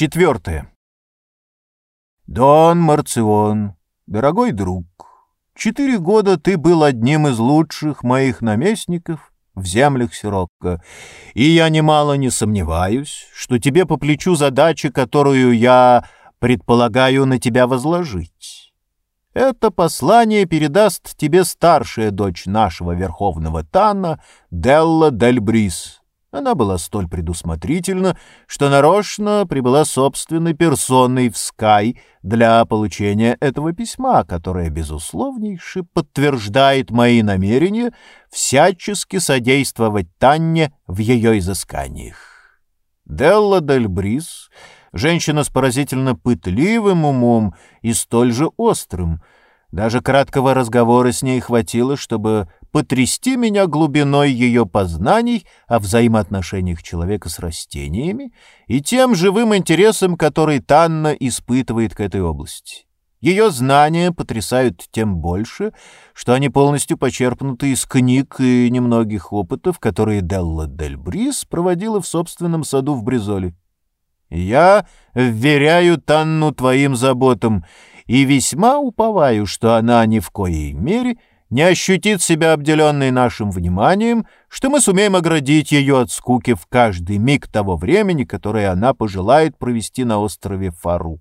Четвертое. Дон Марцион, дорогой друг, четыре года ты был одним из лучших моих наместников в землях Сирокко, и я немало не сомневаюсь, что тебе по плечу задача, которую я предполагаю на тебя возложить. Это послание передаст тебе старшая дочь нашего верховного Тана, Делла Дель Брис, она была столь предусмотрительна, что нарочно прибыла собственной персоной в Скай для получения этого письма, которое, безусловнейше, подтверждает мои намерения всячески содействовать Танне в ее изысканиях. Делла Дель Брис — женщина с поразительно пытливым умом и столь же острым. Даже краткого разговора с ней хватило, чтобы потрясти меня глубиной ее познаний о взаимоотношениях человека с растениями и тем живым интересом, который Танна испытывает к этой области. Ее знания потрясают тем больше, что они полностью почерпнуты из книг и немногих опытов, которые Делла Дель Брис проводила в собственном саду в Бризоле. «Я вверяю Танну твоим заботам и весьма уповаю, что она ни в коей мере — не ощутит себя обделенной нашим вниманием, что мы сумеем оградить ее от скуки в каждый миг того времени, которое она пожелает провести на острове Фару.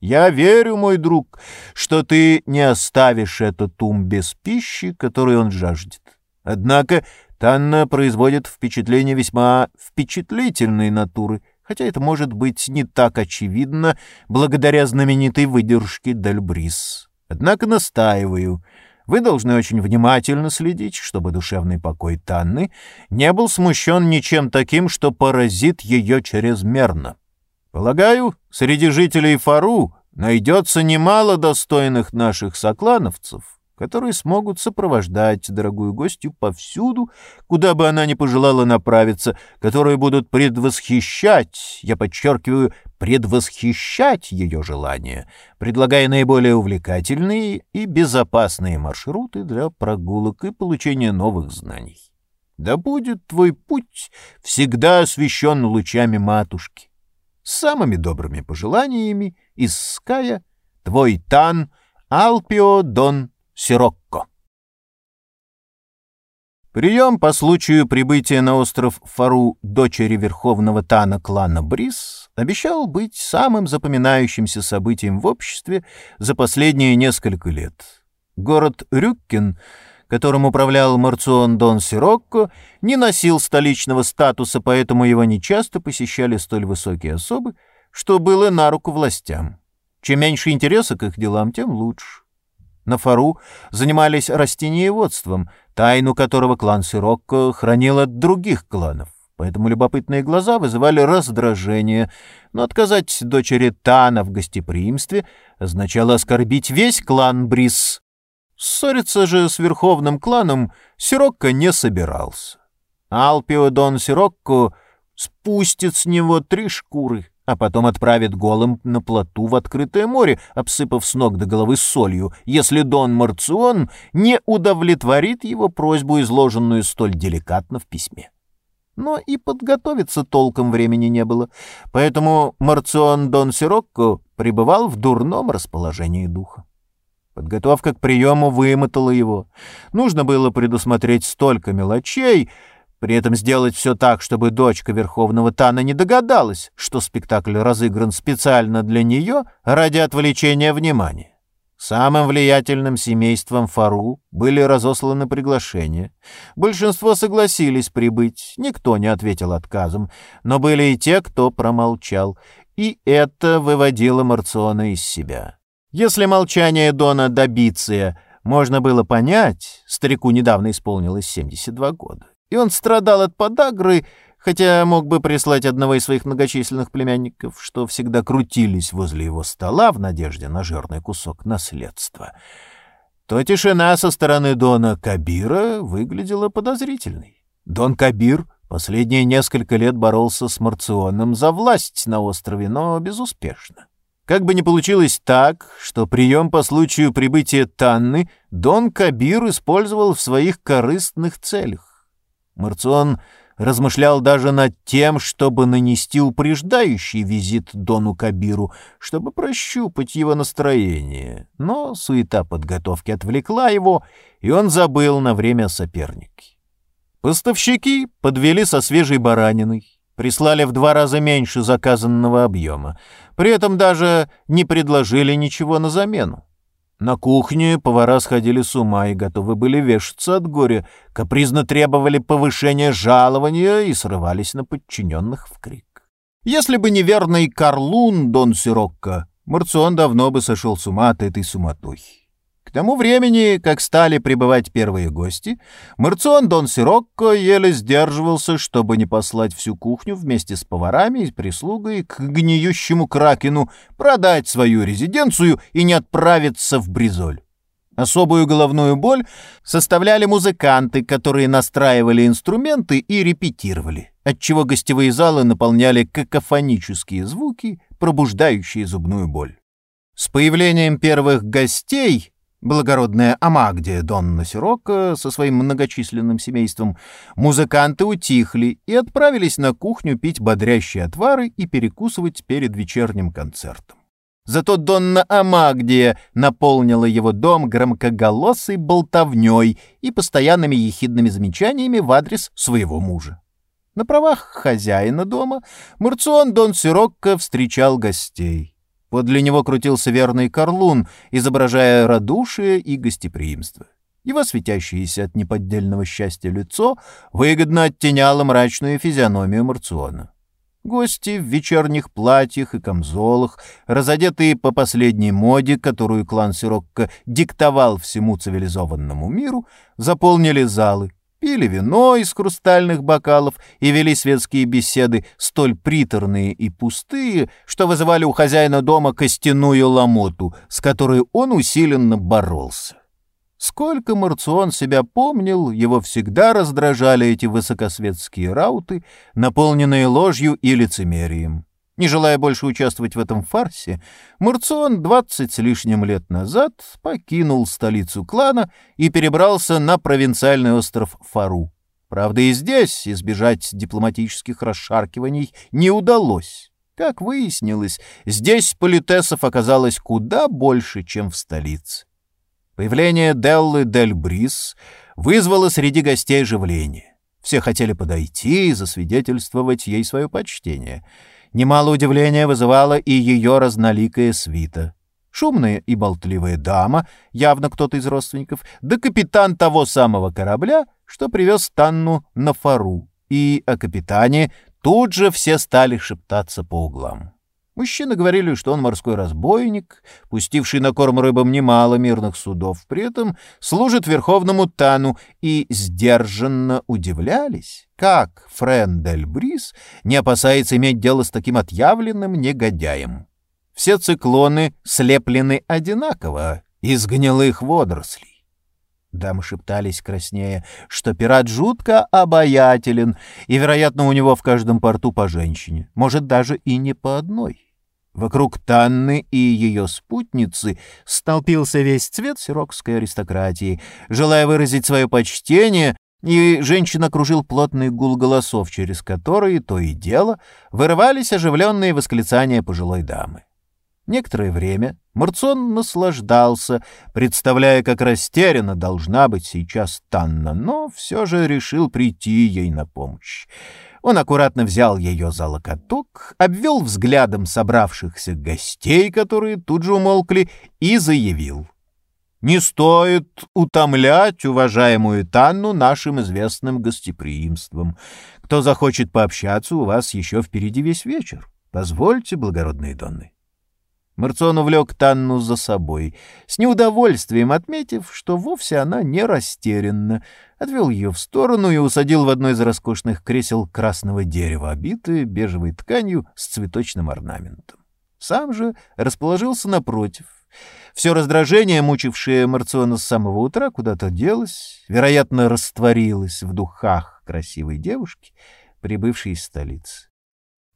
Я верю, мой друг, что ты не оставишь этот ум без пищи, которой он жаждет. Однако Танна производит впечатление весьма впечатлительной натуры, хотя это может быть не так очевидно благодаря знаменитой выдержке Дельбрис. Однако настаиваю — вы должны очень внимательно следить, чтобы душевный покой Танны не был смущен ничем таким, что поразит ее чрезмерно. Полагаю, среди жителей Фару найдется немало достойных наших соклановцев, которые смогут сопровождать дорогую гостью повсюду, куда бы она ни пожелала направиться, которые будут предвосхищать, я подчеркиваю, предвосхищать ее желания, предлагая наиболее увлекательные и безопасные маршруты для прогулок и получения новых знаний. Да будет твой путь всегда освещен лучами матушки. С самыми добрыми пожеланиями из Ская твой Тан Алпио Дон Сирокко. Прием по случаю прибытия на остров Фару дочери верховного Тана клана Брис обещал быть самым запоминающимся событием в обществе за последние несколько лет. Город Рюккин, которым управлял Марцион Дон Сирокко, не носил столичного статуса, поэтому его нечасто посещали столь высокие особы, что было на руку властям. Чем меньше интереса к их делам, тем лучше. На Фару занимались растениеводством, тайну которого клан Сирокко хранил от других кланов. Поэтому любопытные глаза вызывали раздражение, но отказать дочери Тана в гостеприимстве означало оскорбить весь клан Брис. Ссориться же с верховным кланом Сирокко не собирался. Алпио Дон Сирокко спустит с него три шкуры — а потом отправит голым на плоту в открытое море, обсыпав с ног до головы солью, если Дон Марцион не удовлетворит его просьбу, изложенную столь деликатно в письме. Но и подготовиться толком времени не было, поэтому Марцион Дон Сирокко пребывал в дурном расположении духа. Подготовка к приему вымотала его. Нужно было предусмотреть столько мелочей — при этом сделать все так, чтобы дочка Верховного Тана не догадалась, что спектакль разыгран специально для нее ради отвлечения внимания. Самым влиятельным семейством Фару были разосланы приглашения. Большинство согласились прибыть, никто не ответил отказом, но были и те, кто промолчал, и это выводило Марциона из себя. Если молчание Дона Добиция можно было понять, старику недавно исполнилось 72 года, и он страдал от подагры, хотя мог бы прислать одного из своих многочисленных племянников, что всегда крутились возле его стола в надежде на жирный кусок наследства, то тишина со стороны Дона Кабира выглядела подозрительной. Дон Кабир последние несколько лет боролся с Марционом за власть на острове, но безуспешно. Как бы ни получилось так, что прием по случаю прибытия Танны Дон Кабир использовал в своих корыстных целях. Марцион размышлял даже над тем, чтобы нанести упреждающий визит Дону Кабиру, чтобы прощупать его настроение. Но суета подготовки отвлекла его, и он забыл на время соперники. Поставщики подвели со свежей бараниной, прислали в два раза меньше заказанного объема, при этом даже не предложили ничего на замену. На кухне повара сходили с ума и готовы были вешаться от горя, капризно требовали повышения жалования и срывались на подчиненных в крик. Если бы не верный Карлун Дон Сирокко, Марцион давно бы сошел с ума от этой суматохи. К тому времени, как стали прибывать первые гости, Марцион Дон Сирокко еле сдерживался, чтобы не послать всю кухню вместе с поварами и прислугой к гниющему кракену, продать свою резиденцию и не отправиться в Бризоль. Особую головную боль составляли музыканты, которые настраивали инструменты и репетировали, отчего гостевые залы наполняли какофонические звуки, пробуждающие зубную боль. С появлением первых гостей благородная Амагдия Донна Сирока со своим многочисленным семейством, музыканты утихли и отправились на кухню пить бодрящие отвары и перекусывать перед вечерним концертом. Зато Донна Амагдия наполнила его дом громкоголосой болтовней и постоянными ехидными замечаниями в адрес своего мужа. На правах хозяина дома Мурцион Дон Сирокко встречал гостей. Подле него крутился верный Карлун, изображая радушие и гостеприимство. Его светящееся от неподдельного счастья лицо выгодно оттеняло мрачную физиономию Марциона. Гости в вечерних платьях и камзолах, разодетые по последней моде, которую клан Сирокко диктовал всему цивилизованному миру, заполнили залы, пили вино из хрустальных бокалов и вели светские беседы, столь приторные и пустые, что вызывали у хозяина дома костяную ломоту, с которой он усиленно боролся. Сколько Марцион себя помнил, его всегда раздражали эти высокосветские рауты, наполненные ложью и лицемерием. Не желая больше участвовать в этом фарсе, Мурцион двадцать с лишним лет назад покинул столицу клана и перебрался на провинциальный остров Фару. Правда, и здесь избежать дипломатических расшаркиваний не удалось. Как выяснилось, здесь политесов оказалось куда больше, чем в столице. Появление Деллы Дель Брис вызвало среди гостей оживление. Все хотели подойти и засвидетельствовать ей свое почтение — Немало удивления вызывала и ее разноликая свита. Шумная и болтливая дама, явно кто-то из родственников, да капитан того самого корабля, что привез Танну на фару. И о капитане тут же все стали шептаться по углам. Мужчины говорили, что он морской разбойник, пустивший на корм рыбам немало мирных судов, при этом служит верховному Тану, и сдержанно удивлялись, как Френдель Брис не опасается иметь дело с таким отъявленным негодяем. Все циклоны слеплены одинаково, из гнилых водорослей. Дамы шептались краснее, что пират жутко обаятелен, и, вероятно, у него в каждом порту по женщине, может, даже и не по одной. Вокруг Танны и ее спутницы столпился весь цвет сирокской аристократии. Желая выразить свое почтение, и женщин окружил плотный гул голосов, через которые то и дело вырывались оживленные восклицания пожилой дамы. Некоторое время Марцон наслаждался, представляя, как растеряна должна быть сейчас Танна, но все же решил прийти ей на помощь. Он аккуратно взял ее за локоток, обвел взглядом собравшихся гостей, которые тут же умолкли, и заявил. «Не стоит утомлять уважаемую Танну нашим известным гостеприимством. Кто захочет пообщаться, у вас еще впереди весь вечер. Позвольте, благородные донны». Марцион увлек Танну за собой, с неудовольствием отметив, что вовсе она не растерянна, отвел ее в сторону и усадил в одно из роскошных кресел красного дерева, обитое бежевой тканью с цветочным орнаментом. Сам же расположился напротив. Все раздражение, мучившее Марциона с самого утра, куда-то делось, вероятно, растворилось в духах красивой девушки, прибывшей из столицы.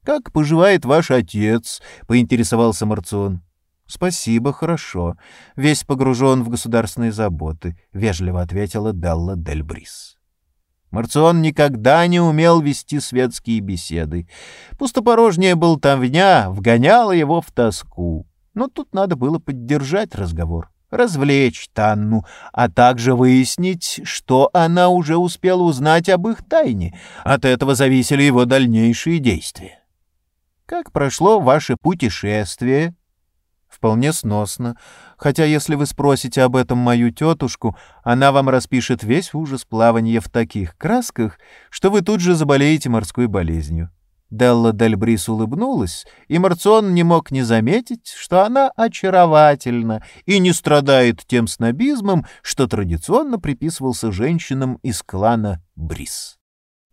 «Как поживает ваш отец?» — поинтересовался Марцион. «Спасибо, хорошо. Весь погружен в государственные заботы», — вежливо ответила Делла Дель Брис. Марцион никогда не умел вести светские беседы. Пустопорожняя болтовня вгоняла его в тоску. Но тут надо было поддержать разговор, развлечь Танну, а также выяснить, что она уже успела узнать об их тайне. От этого зависели его дальнейшие действия. «Как прошло ваше путешествие?» «Вполне сносно. Хотя, если вы спросите об этом мою тетушку, она вам распишет весь ужас плавания в таких красках, что вы тут же заболеете морской болезнью». Делла Дельбрис улыбнулась, и Марцион не мог не заметить, что она очаровательна и не страдает тем снобизмом, что традиционно приписывался женщинам из клана Брис.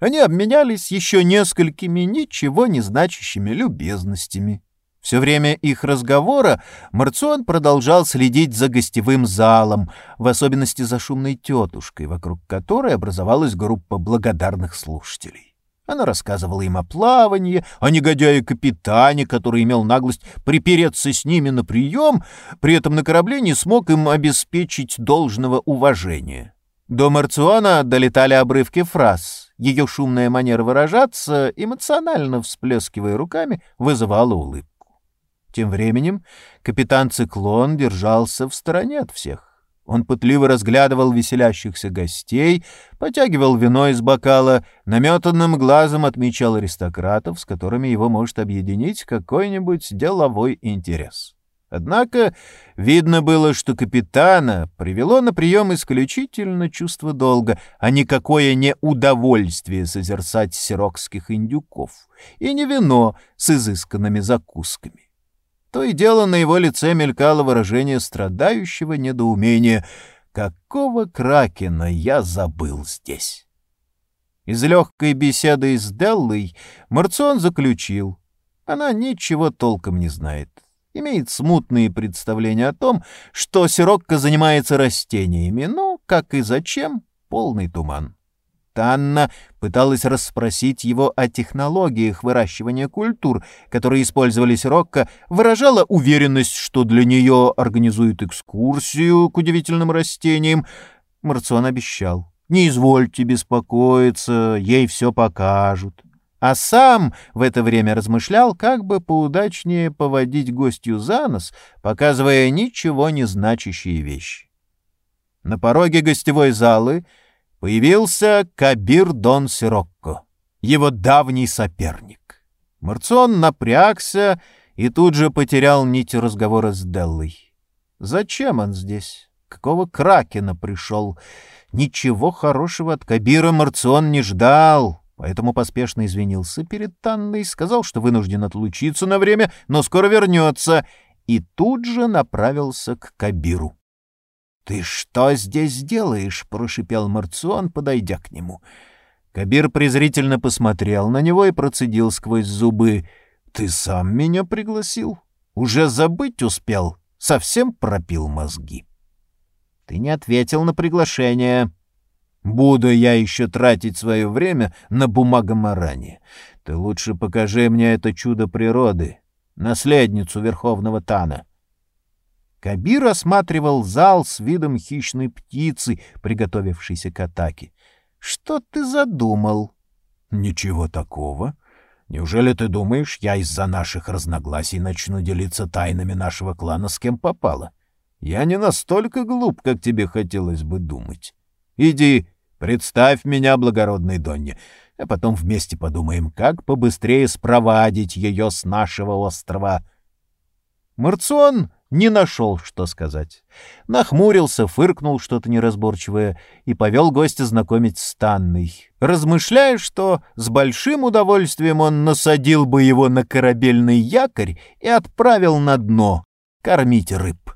Они обменялись еще несколькими ничего не значащими любезностями. Все время их разговора Марцион продолжал следить за гостевым залом, в особенности за шумной тетушкой, вокруг которой образовалась группа благодарных слушателей. Она рассказывала им о плавании, о негодяе-капитане, который имел наглость припереться с ними на прием, при этом на корабле не смог им обеспечить должного уважения. До Марциона долетали обрывки фраз. Ее шумная манера выражаться, эмоционально всплескивая руками, вызывала улыбку. Тем временем капитан Циклон держался в стороне от всех. Он пытливо разглядывал веселящихся гостей, потягивал вино из бокала, наметанным глазом отмечал аристократов, с которыми его может объединить какой-нибудь деловой интерес. Однако видно было, что капитана привело на прием исключительно чувство долга, а никакое не удовольствие созерцать сирокских индюков, и не вино с изысканными закусками. То и дело на его лице мелькало выражение страдающего недоумения. «Какого кракена я забыл здесь?» Из легкой беседы с Деллой Марцион заключил. Она ничего толком не знает. Имеет смутные представления о том, что Сирокко занимается растениями, но, как и зачем, полный туман. Танна пыталась расспросить его о технологиях выращивания культур, которые использовались Рокко, выражала уверенность, что для нее организуют экскурсию к удивительным растениям. Марцион обещал. «Не извольте беспокоиться, ей все покажут». А сам в это время размышлял, как бы поудачнее поводить гостью за нос, показывая ничего не значащие вещи. На пороге гостевой залы — появился Кабир Дон Сирокко, его давний соперник. Марцион напрягся и тут же потерял нить разговора с Деллой. Зачем он здесь? Какого кракена пришел? Ничего хорошего от Кабира Марцион не ждал, поэтому поспешно извинился перед Танной, сказал, что вынужден отлучиться на время, но скоро вернется, и тут же направился к Кабиру. «Ты что здесь делаешь?» — прошипел Марцион, подойдя к нему. Кабир презрительно посмотрел на него и процедил сквозь зубы. «Ты сам меня пригласил? Уже забыть успел? Совсем пропил мозги?» «Ты не ответил на приглашение». «Буду я еще тратить свое время на бумагоморание. Ты лучше покажи мне это чудо природы, наследницу Верховного Тана». Кабир осматривал зал с видом хищной птицы, приготовившейся к атаке. «Что ты задумал?» «Ничего такого. Неужели ты думаешь, я из-за наших разногласий начну делиться тайнами нашего клана с кем попало? Я не настолько глуп, как тебе хотелось бы думать. Иди, представь меня благородной Донне, а потом вместе подумаем, как побыстрее спровадить ее с нашего острова». Марцион не нашел, что сказать. Нахмурился, фыркнул что-то неразборчивое и повел гостя знакомить с Танной, размышляя, что с большим удовольствием он насадил бы его на корабельный якорь и отправил на дно кормить рыб.